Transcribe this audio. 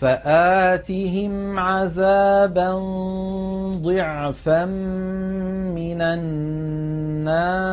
فآتهم عذابا ضعفا من النار.